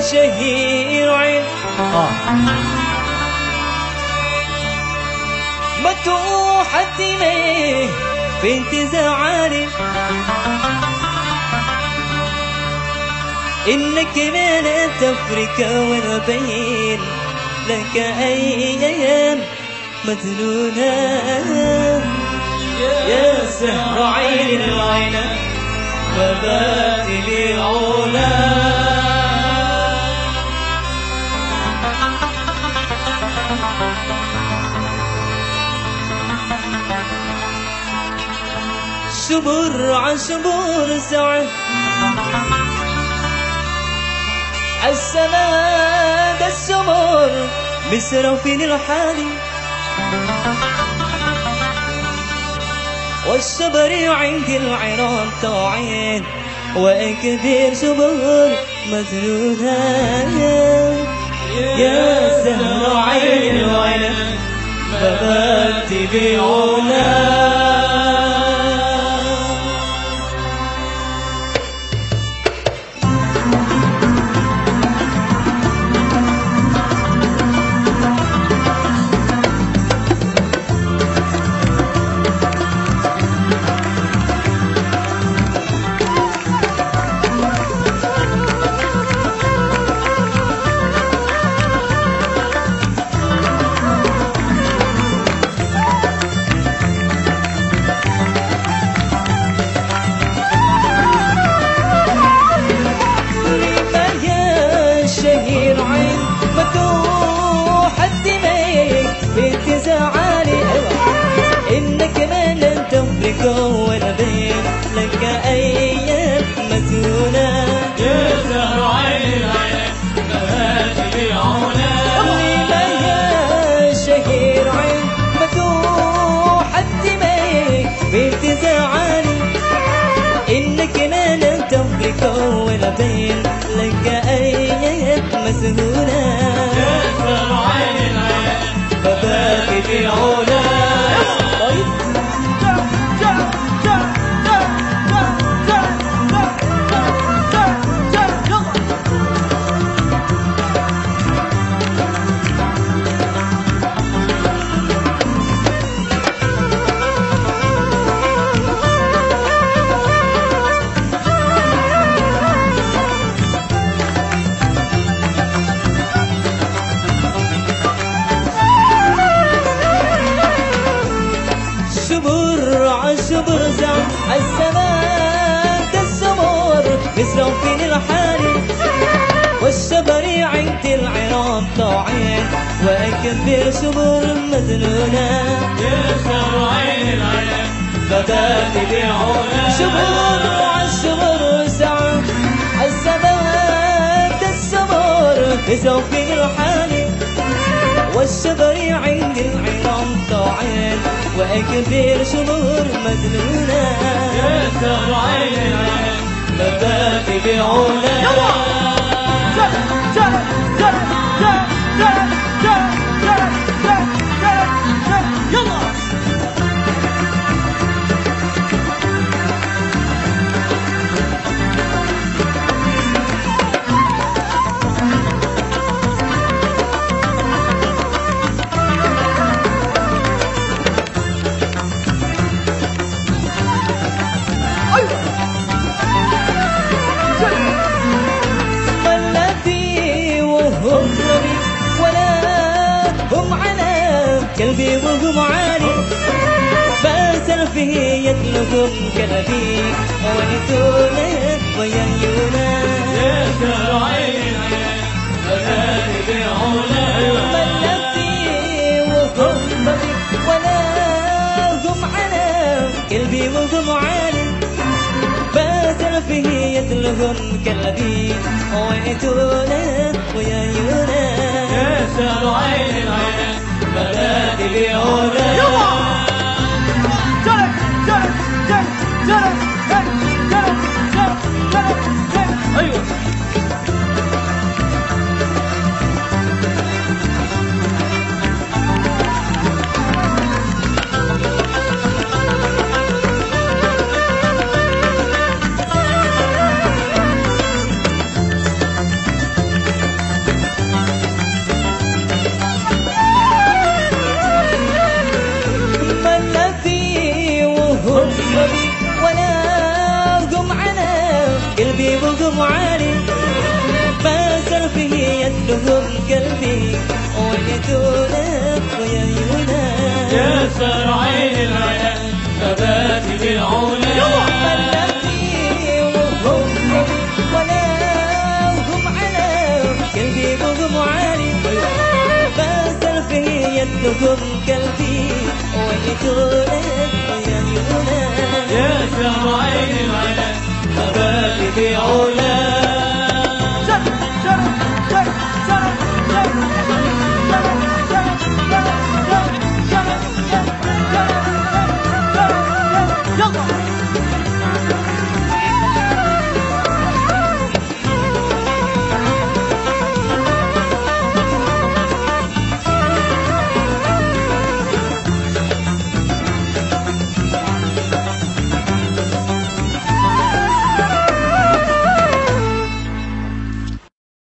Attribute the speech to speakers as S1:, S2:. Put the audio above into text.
S1: شهير عين.
S2: آه.
S1: متوحة ليه في انتزاعاني إنك من تفرق والبين لك أيام مجنونة يا سهر عين العين لي علا شبر عن شبر سعد السماد السمر مسروا فين الحالي والشبر عند العراق طاعين وكبير شبر مزنونة يا سهر عين العين فبات بعلا shadow زعم السماء السمور مثل فين الحالي والشبر عند العراق طاعين وأكبر شبر مذنونة
S2: يا سهر عين العين
S1: بدات بعلا شبر عالشبر زعم السماء السمور مثل فين الحالي والشبر عند العراق طاعين وأكبر شبر مذنونة
S2: يا سهر عين العين
S1: بدات بعلا على كلبي وهم عالي. باسل فيه يطلبهم كلبي ويتونا ويهيونا
S2: يا سهر عين العين فبات بعلا
S1: الذي وهم ربي ولا وهم عالي فيه يطلبهم كلبي ويتونا
S2: فبات بعلا
S1: وهم عالي باسل فيه يدلهم قلبي ويدونك ويا يونان
S2: يا سر عين العين ثباتي بالعلا.
S1: يدهم قلبي ويدونك ويا يونان
S2: يا سر عين العين ثباتي بعلا